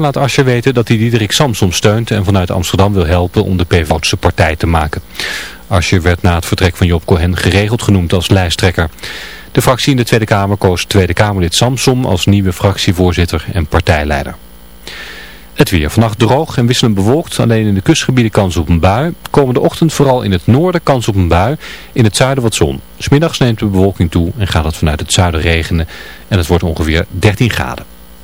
Laat Asscher weten dat hij Diederik Samsom steunt en vanuit Amsterdam wil helpen om de PvdA partij te maken. Asscher werd na het vertrek van Job Cohen geregeld genoemd als lijsttrekker. De fractie in de Tweede Kamer koos Tweede Kamerlid Samsom als nieuwe fractievoorzitter en partijleider. Het weer. Vannacht droog en wisselend bewolkt. Alleen in de kustgebieden kans op een bui. Komende ochtend vooral in het noorden kans op een bui. In het zuiden wat zon. Smiddags neemt de bewolking toe en gaat het vanuit het zuiden regenen. En het wordt ongeveer 13 graden.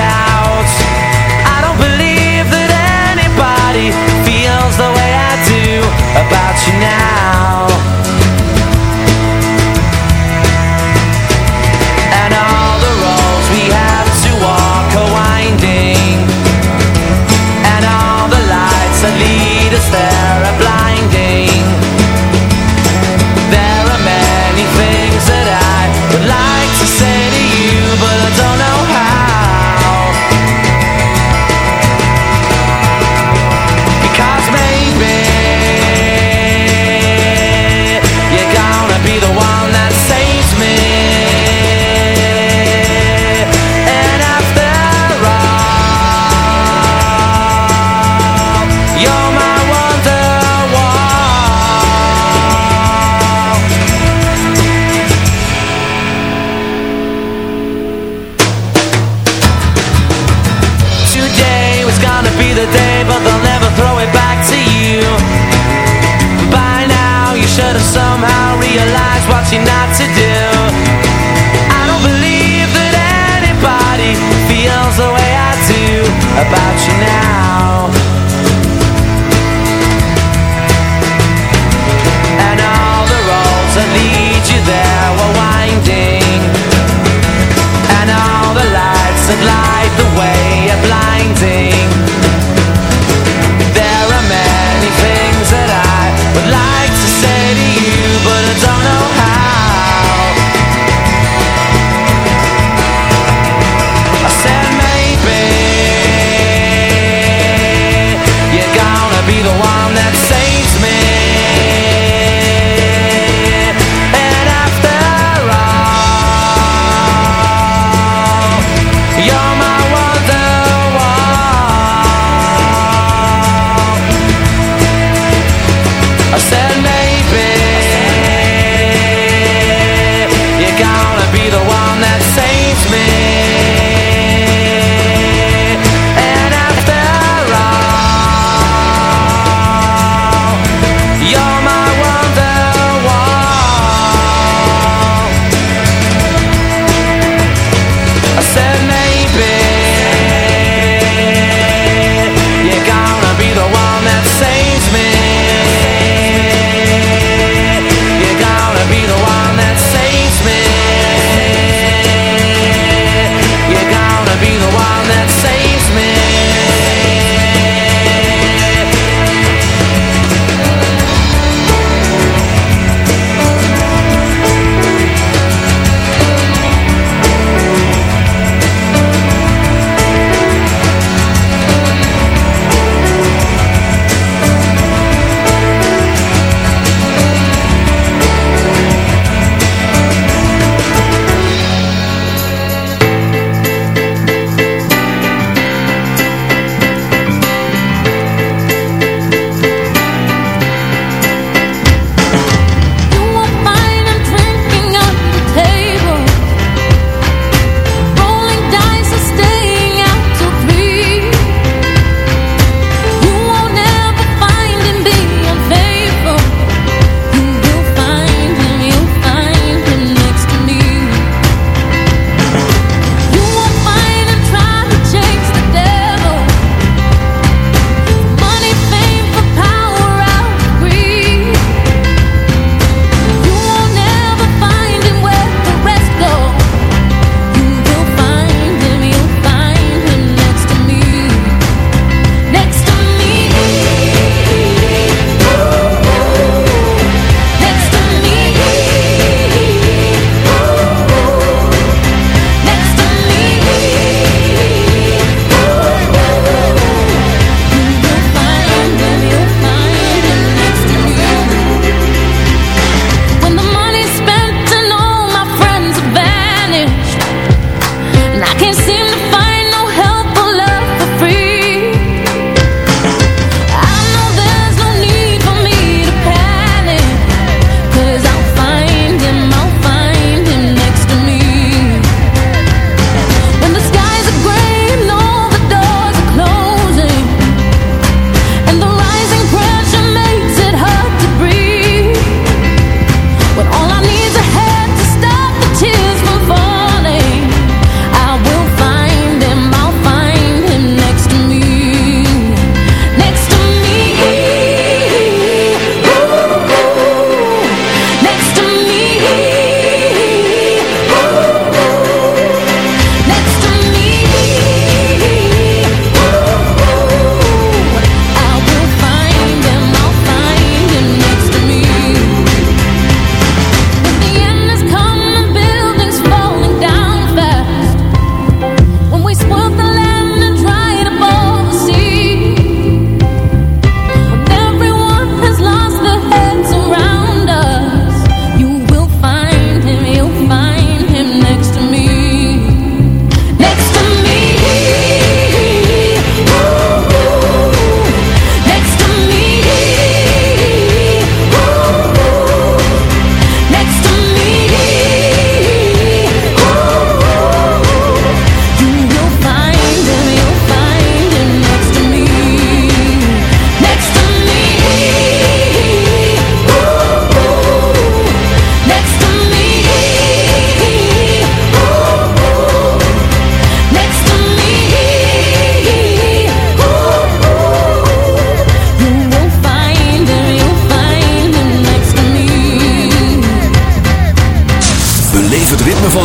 yeah.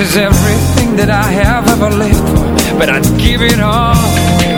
is everything that I have ever lived for. But I'd give it all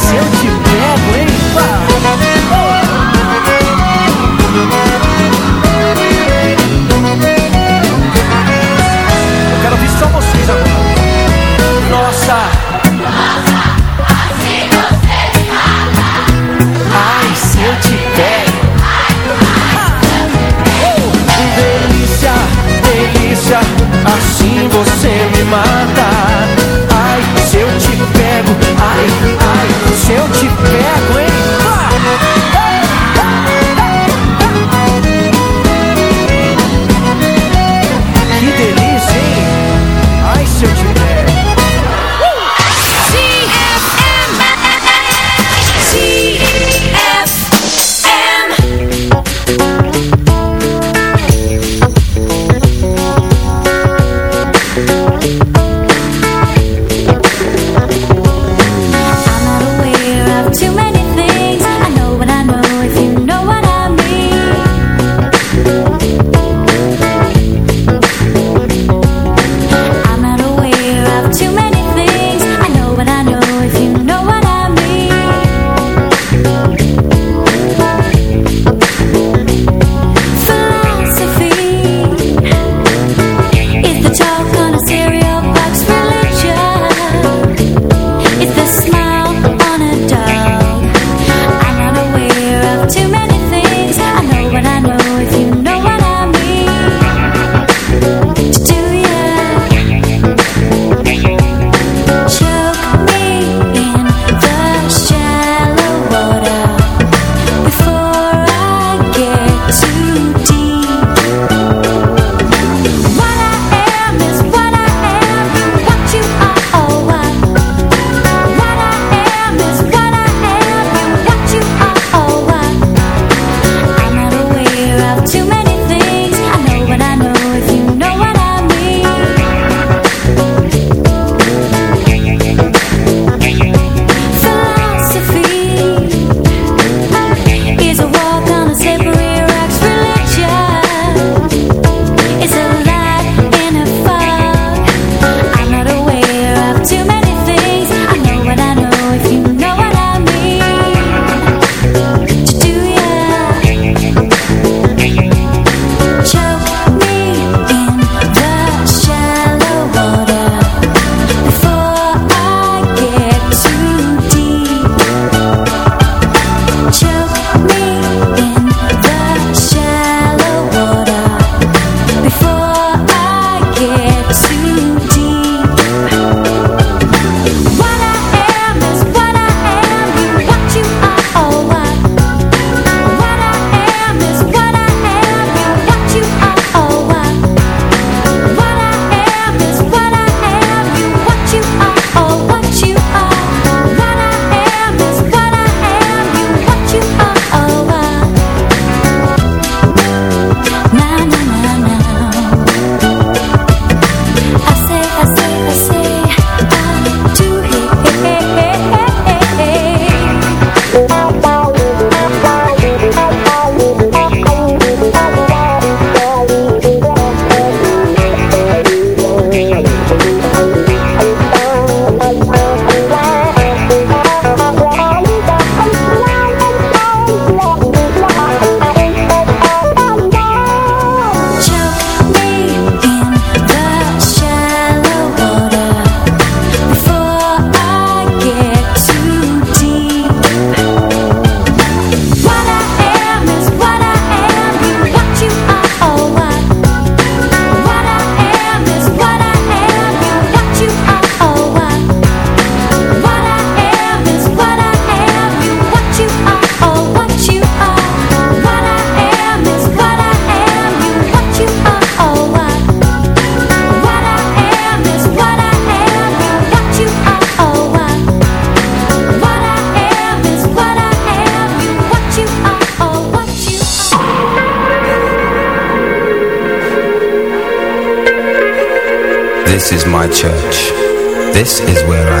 is where I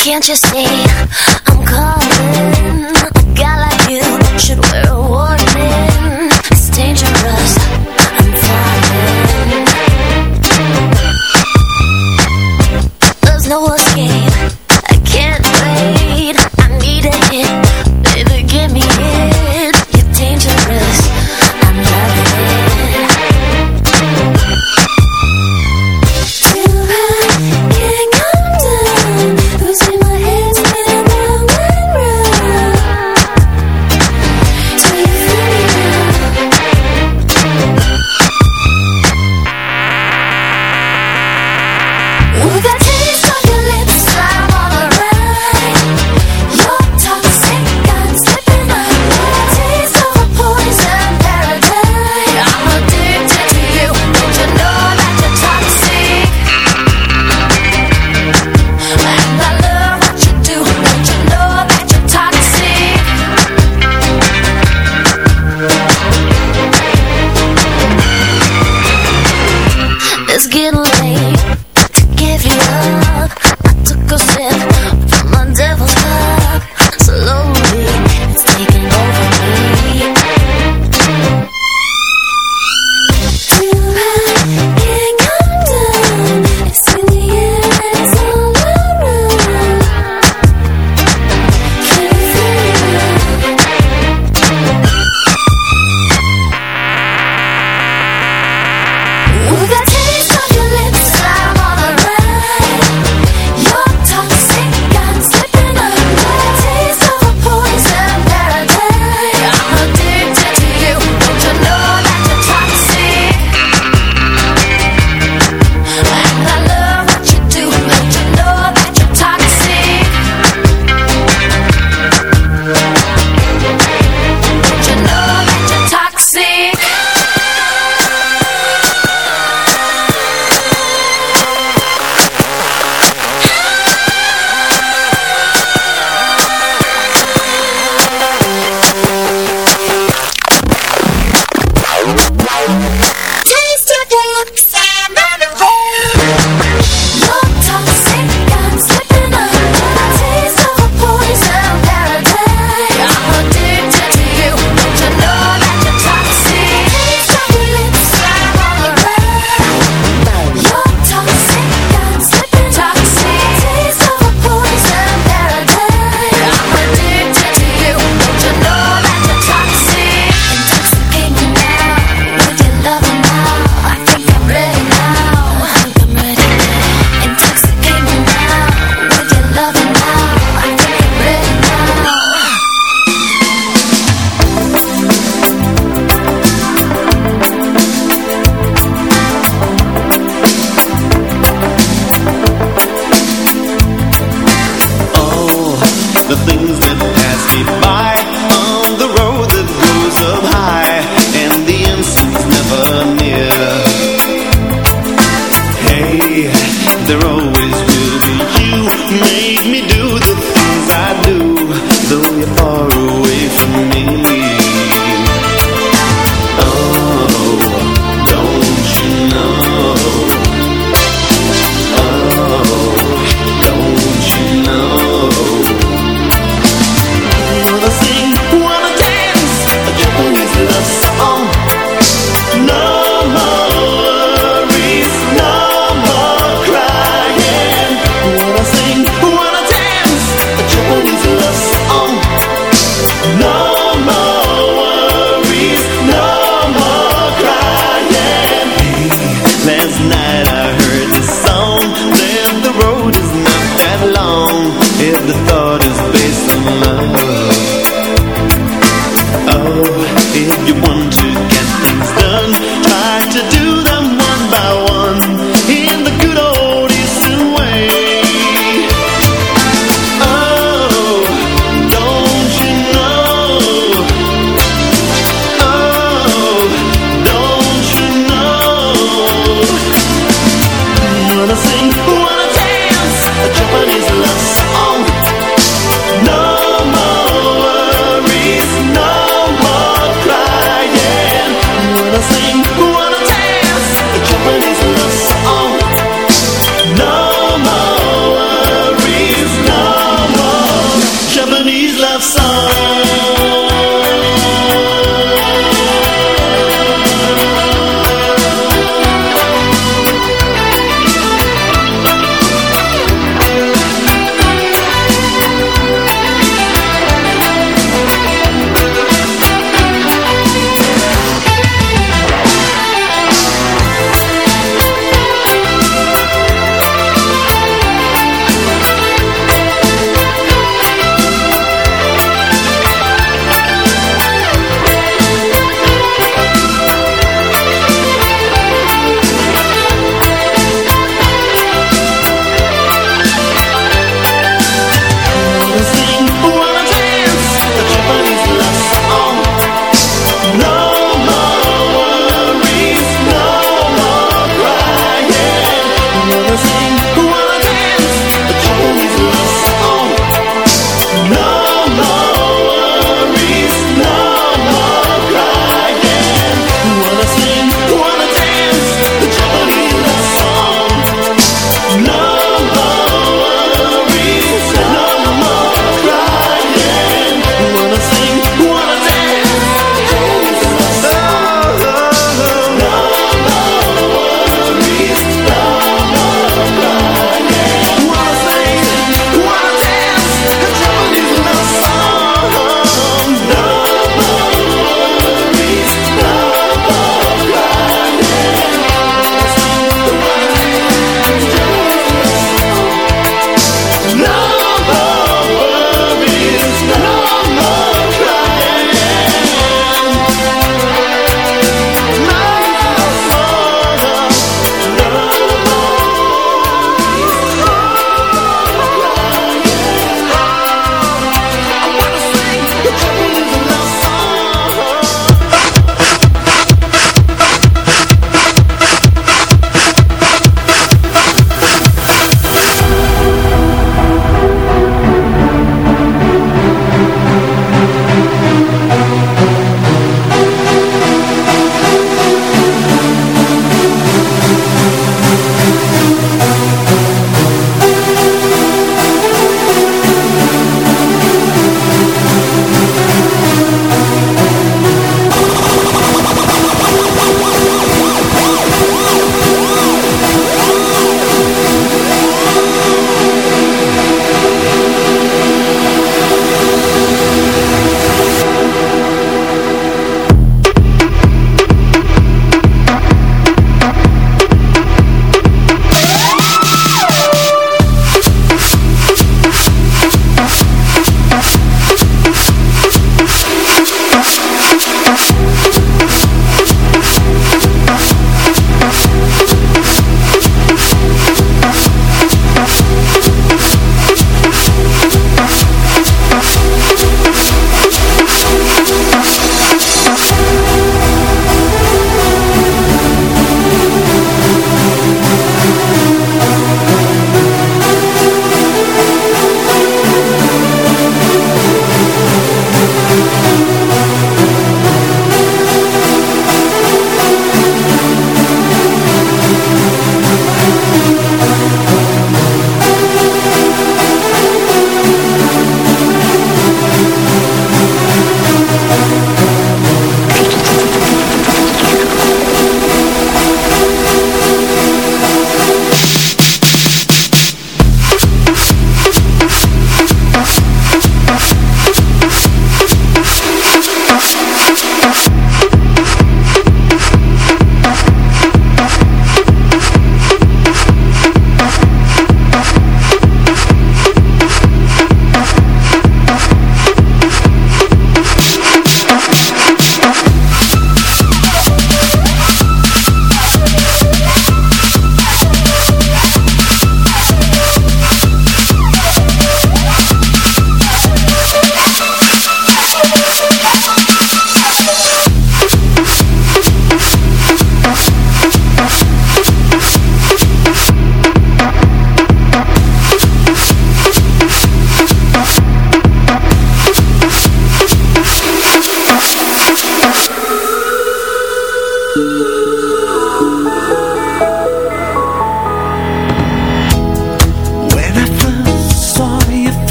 Can't you see?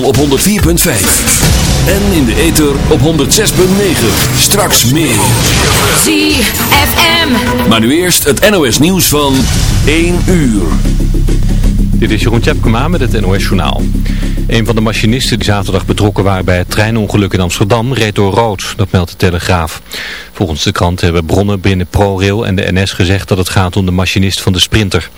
Kabel op 104.5. En in de ether op 106.9. Straks meer. ZFM. Maar nu eerst het NOS nieuws van 1 uur. Dit is Jeroen Tjepkema met het NOS Journaal. Een van de machinisten die zaterdag betrokken waren bij het treinongeluk in Amsterdam reed door rood, dat meldt de Telegraaf. Volgens de krant hebben bronnen binnen ProRail en de NS gezegd dat het gaat om de machinist van de Sprinter.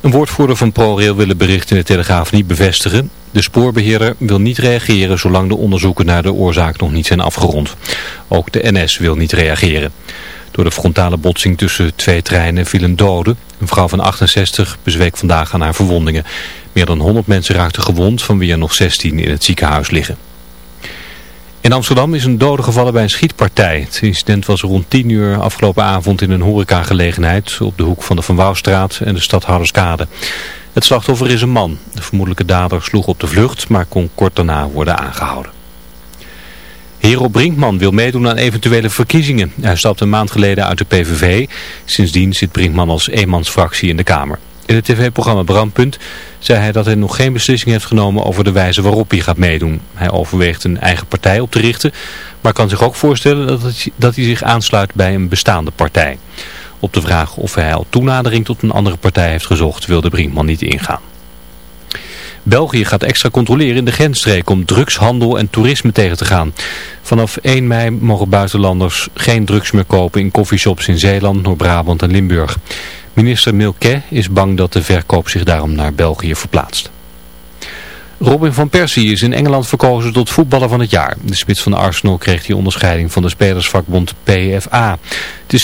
Een woordvoerder van ProRail wil het bericht in de Telegraaf niet bevestigen. De spoorbeheerder wil niet reageren zolang de onderzoeken naar de oorzaak nog niet zijn afgerond. Ook de NS wil niet reageren. Door de frontale botsing tussen twee treinen viel een dode. Een vrouw van 68 bezweek vandaag aan haar verwondingen. Meer dan 100 mensen raakten gewond, van wie er nog 16 in het ziekenhuis liggen. In Amsterdam is een dode gevallen bij een schietpartij. Het incident was rond 10 uur afgelopen avond in een horecagelegenheid op de hoek van de Van Wouwstraat en de Stadhouderskade. Het slachtoffer is een man. De vermoedelijke dader sloeg op de vlucht, maar kon kort daarna worden aangehouden. Hero Brinkman wil meedoen aan eventuele verkiezingen. Hij stapte een maand geleden uit de PVV. Sindsdien zit Brinkman als eenmansfractie in de Kamer. In het tv-programma Brandpunt zei hij dat hij nog geen beslissing heeft genomen over de wijze waarop hij gaat meedoen. Hij overweegt een eigen partij op te richten, maar kan zich ook voorstellen dat, het, dat hij zich aansluit bij een bestaande partij. Op de vraag of hij al toenadering tot een andere partij heeft gezocht, wilde Brinkman niet ingaan. België gaat extra controleren in de grensstreek om drugshandel en toerisme tegen te gaan. Vanaf 1 mei mogen buitenlanders geen drugs meer kopen in coffeeshops in Zeeland, Noord-Brabant en Limburg. Minister Milquet is bang dat de verkoop zich daarom naar België verplaatst. Robin van Persie is in Engeland verkozen tot voetballer van het jaar. De spits van Arsenal kreeg die onderscheiding van de spelersvakbond PFA. De